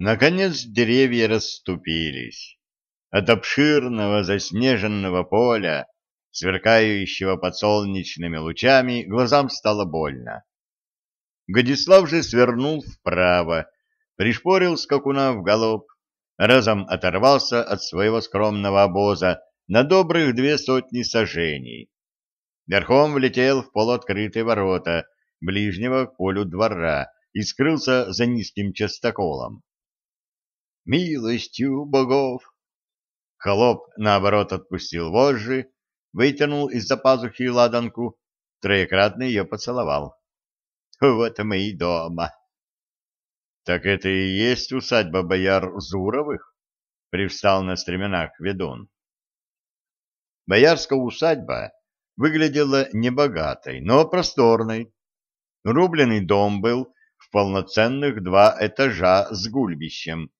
Наконец деревья расступились. От обширного заснеженного поля, сверкающего под солнечными лучами, глазам стало больно. Годислав же свернул вправо, пришпорил скакуна в галоп, разом оторвался от своего скромного обоза на добрых две сотни сажений. Верхом влетел в полуоткрытые ворота ближнего к полю двора и скрылся за низким частоколом. «Милостью богов!» Холоп, наоборот, отпустил вожжи, вытянул из-за пазухи ладанку, троекратно ее поцеловал. «Вот мы и дома!» «Так это и есть усадьба бояр Зуровых?» — привстал на стременах ведун. Боярская усадьба выглядела небогатой, но просторной. Рубленый дом был в полноценных два этажа с гульбищем.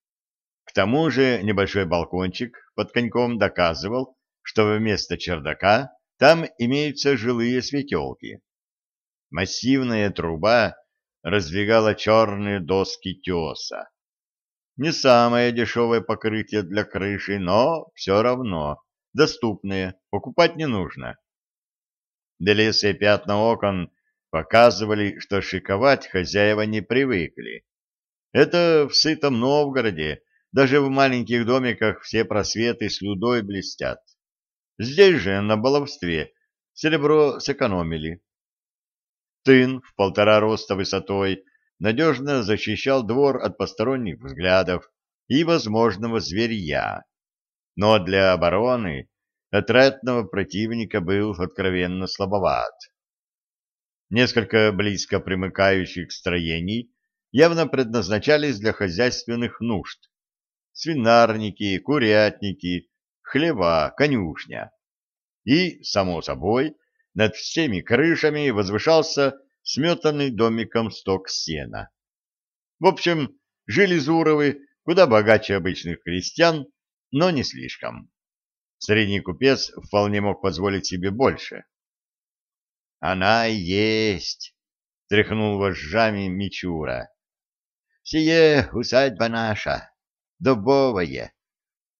Тому же небольшой балкончик под коньком доказывал, что вместо чердака там имеются жилые светелки. Массивная труба раздвигала черные доски теса. Не самое дешевое покрытие для крыши, но все равно доступное, покупать не нужно. Белесые пятна окон показывали, что шиковать хозяева не привыкли. Это в сытом Новгороде, даже в маленьких домиках все просветы слюдой блестят. Здесь же, на баловстве, серебро сэкономили. Тын в полтора роста высотой надежно защищал двор от посторонних взглядов и возможного зверья. Но для обороны отрядного противника был откровенно слабоват. Несколько близко примыкающих строений явно предназначались для хозяйственных нужд. Свинарники, курятники, хлева, конюшня. И, само собой, над всеми крышами возвышался сметанный домиком сток сена. В общем, жили Зуровы куда богаче обычных крестьян, но не слишком. Средний купец вполне мог позволить себе больше. — Она есть, — тряхнул вожжами Мичура. — Сие усадьба наша, дубовая.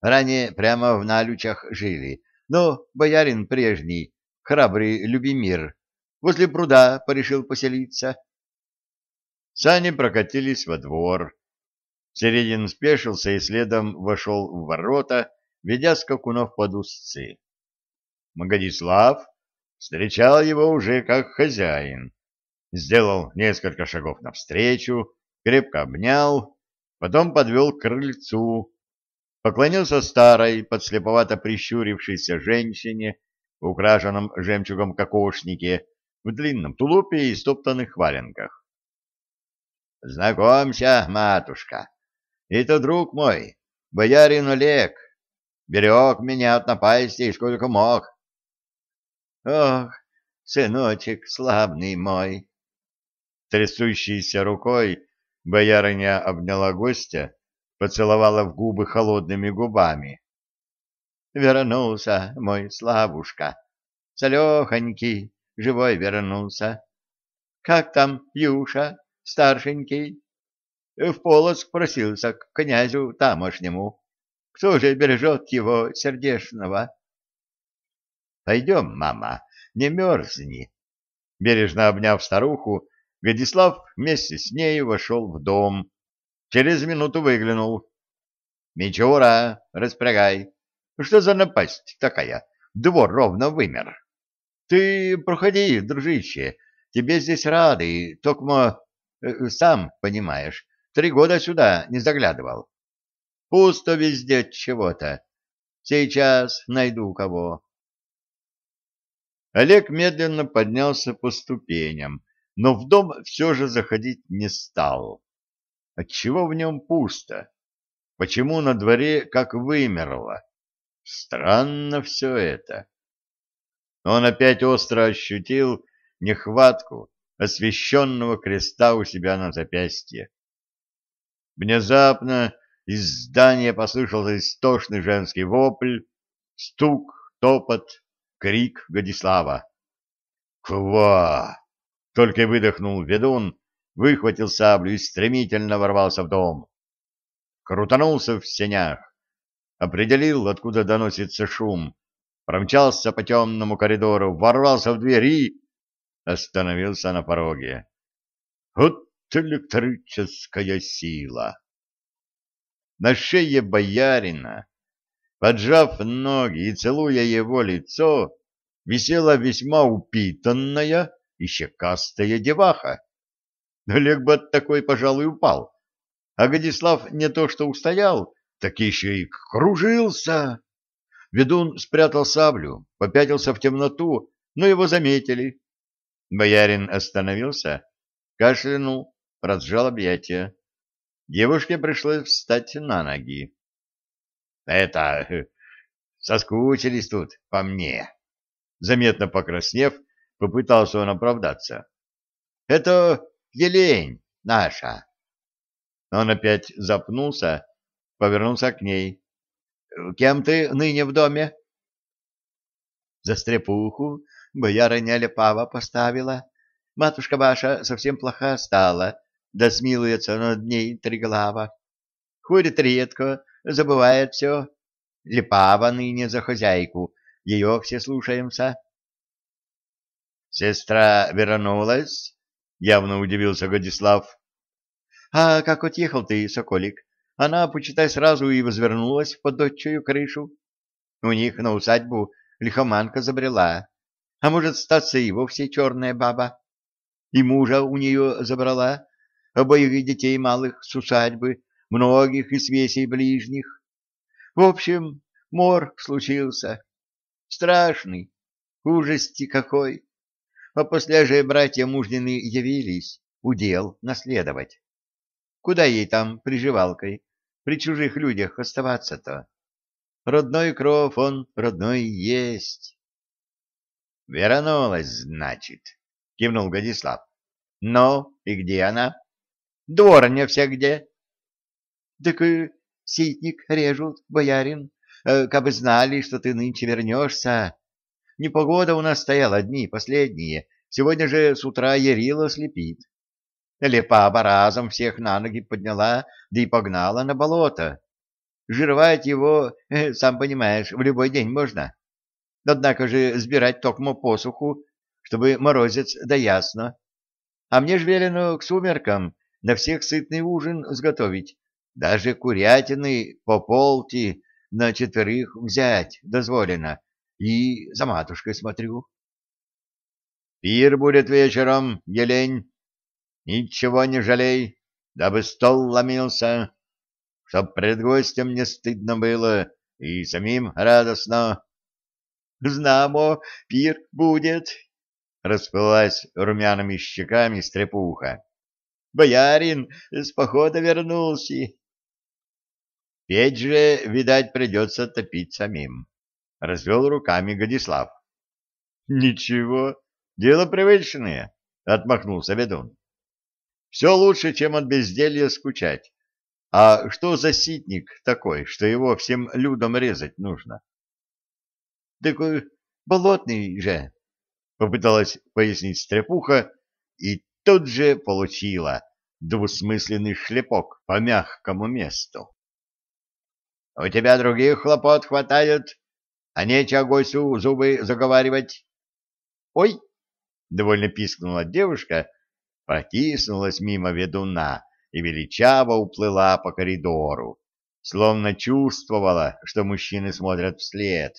Ранее прямо в Налючах жили, но боярин прежний, храбрый Любимир, возле пруда порешил поселиться. Сани прокатились во двор. Середин спешился и следом вошел в ворота, ведя скакунов под узцы. Магадислав встречал его уже как хозяин. Сделал несколько шагов навстречу, крепко обнял, потом подвел к крыльцу, поклонился старой, подслеповато прищурившейся женщине, в украшенном жемчугом кокошнике, в длинном тулупе и стоптанных валенках. — Знакомься, матушка, это друг мой, боярин Олег, Берег меня от напасти, сколько мог. Ох, сыночек славный мой! Трясущейся рукой боярыня обняла гостя, поцеловала в губы холодными губами. Вернулся мой Славушка, целехонький, живой вернулся. Как там Юша, старшенький? В Полоцк просился к князю тамошнему. Кто же бережет его сердечного? — Пойдем, мама, не мерзни. Бережно обняв старуху, Владислав вместе с ней вошел в дом. Через минуту выглянул. — Мичура, распрягай. Что за напасть такая? Двор ровно вымер. Ты проходи, дружище, тебе здесь рады, только э, сам понимаешь, три года сюда не заглядывал. Пусто везде чего-то. Сейчас найду кого. Олег медленно поднялся по ступеням, но в дом все же заходить не стал. Отчего в нем пусто? Почему на дворе как вымерло? Странно все это. Он опять остро ощутил нехватку освещенного креста у себя на запястье. Внезапно из здания послышался истошный женский вопль, стук, топот, крик Годислава. «Ква!» — только выдохнул ведун, выхватил саблю и стремительно ворвался в дом. крутанулся в сенях, определил, откуда доносится шум, промчался по темному коридору, ворвался в дверь и остановился на пороге. Вот электрическая сила! На шее боярина, поджав ноги и целуя его лицо, висела весьма упитанная и щекастая деваха. Олег бы от такой, пожалуй, упал. А Годислав не то что устоял, так еще и кружился. Ведун спрятал саблю, попятился в темноту, но его заметили. Боярин остановился, кашлянул, разжал объятия. Девушке пришлось встать на ноги. — Это... соскучились тут по мне. Заметно покраснев, попытался он оправдаться. — Это елень наша. Он опять запнулся, повернулся к ней. — Кем ты ныне в доме? — За стрепуху боярыня Лепава поставила. Матушка ваша совсем плоха стала, да смилуется над ней триглава. Ходит редко, забывает все. Лепава ныне за хозяйку, ее все слушаемся. Сестра вернулась? Явно удивился Годислав. А как отъехал ты, соколик? Она, почитай, сразу и возвернулась под дочью крышу. У них на усадьбу лихоманка забрела. А может, статься и вовсе черная баба. И мужа у нее забрала, обоих детей малых с усадьбы, многих из весей ближних. В общем, мор случился. Страшный, ужасти какой а после же братья мужнины явились, удел наследовать. Куда ей там приживалкой, при чужих людях оставаться-то? Родной кров он родной есть. — Вернулась, значит, — кивнул Годислав. — Ну, и где она? — Дворня вся где? — Так и ситник режут, боярин, э, кабы знали, что ты нынче вернешься. Непогода у нас стояла дни последние. Сегодня же с утра Ярила слепит. Лепаба разом всех на ноги подняла, да и погнала на болото. Жировать его, э, сам понимаешь, в любой день можно. Однако же сбирать токмо посуху, чтобы морозец да ясно. А мне ж велено к сумеркам на всех сытный ужин сготовить. Даже курятины по полти на четверых взять дозволено. И за матушкой смотрю. Пир будет вечером, елень. Ничего не жалей, дабы стол ломился, чтоб пред гостем не стыдно было и самим радостно. Знамо, пир будет, — расплылась румяными щеками стрепуха. Боярин с похода вернулся. Петь же, видать, придется топить самим. — развел руками Годислав. — Ничего, дело привычное, — отмахнулся ведун. — Все лучше, чем от безделья скучать. А что за ситник такой, что его всем людям резать нужно? — Такой болотный же, — попыталась пояснить стрепуха, и тут же получила двусмысленный шлепок по мягкому месту. — У тебя других хлопот хватает, а нечего гостю зубы заговаривать. — Ой! — довольно пискнула девушка, протиснулась мимо ведуна и величаво уплыла по коридору, словно чувствовала, что мужчины смотрят вслед.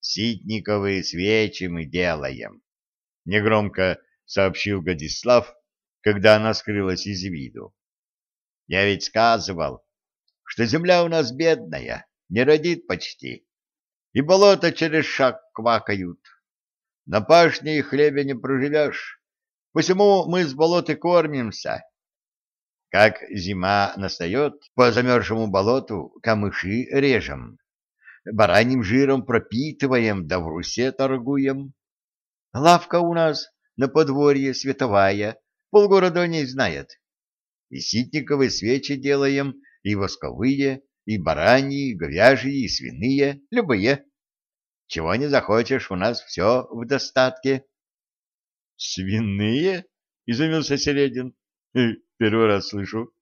«Ситниковые свечи мы делаем», — негромко сообщил Годислав, когда она скрылась из виду. «Я ведь сказывал, что земля у нас бедная, не родит почти, и болота через шаг квакают. На пашне и хлебе не проживешь, посему мы с болоты кормимся. Как зима настает, по замерзшему болоту камыши режем, бараньим жиром пропитываем, да в русе торгуем. Лавка у нас на подворье световая, полгорода не знает. И ситниковые свечи делаем, и восковые, и бараньи, и говяжьи, и свиные, любые. Чего не захочешь, у нас все в достатке. — Свиные? — изумился Середин. — Первый раз слышу.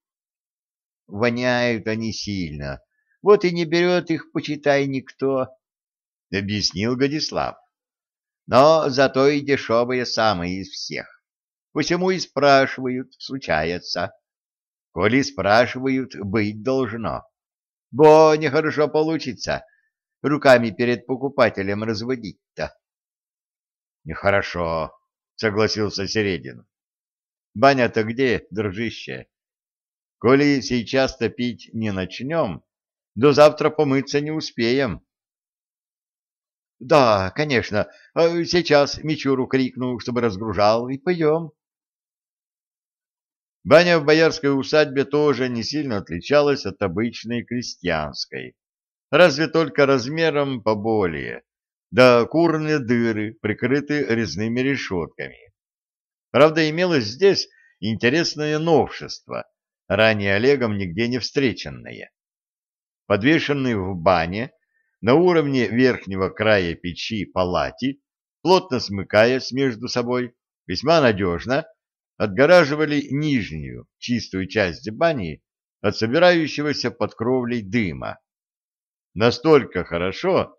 воняют они сильно, вот и не берет их, почитай, никто, — объяснил Годислав. Но зато и дешевые самые из всех. Посему и спрашивают, случается. Коли спрашивают, быть должно. Бо нехорошо получится руками перед покупателем разводить-то. — Нехорошо, — согласился Середин. — Баня-то где, дружище? Коли сейчас топить не начнем, до завтра помыться не успеем. — Да, конечно. А сейчас Мичуру крикну, чтобы разгружал, и поем. Баня в боярской усадьбе тоже не сильно отличалась от обычной крестьянской, разве только размером поболее, да курные дыры, прикрыты резными решетками. Правда, имелось здесь интересное новшество, ранее Олегом нигде не встреченное. Подвешенный в бане на уровне верхнего края печи палати, плотно смыкаясь между собой, весьма надежно отгораживали нижнюю, чистую часть бани от собирающегося под кровлей дыма. Настолько хорошо,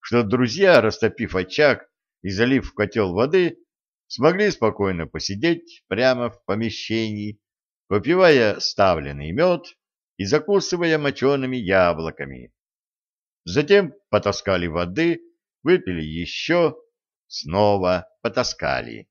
что друзья, растопив очаг и залив в котел воды, смогли спокойно посидеть прямо в помещении, попивая ставленный мед и закусывая мочеными яблоками. Затем потаскали воды, выпили еще, снова потаскали.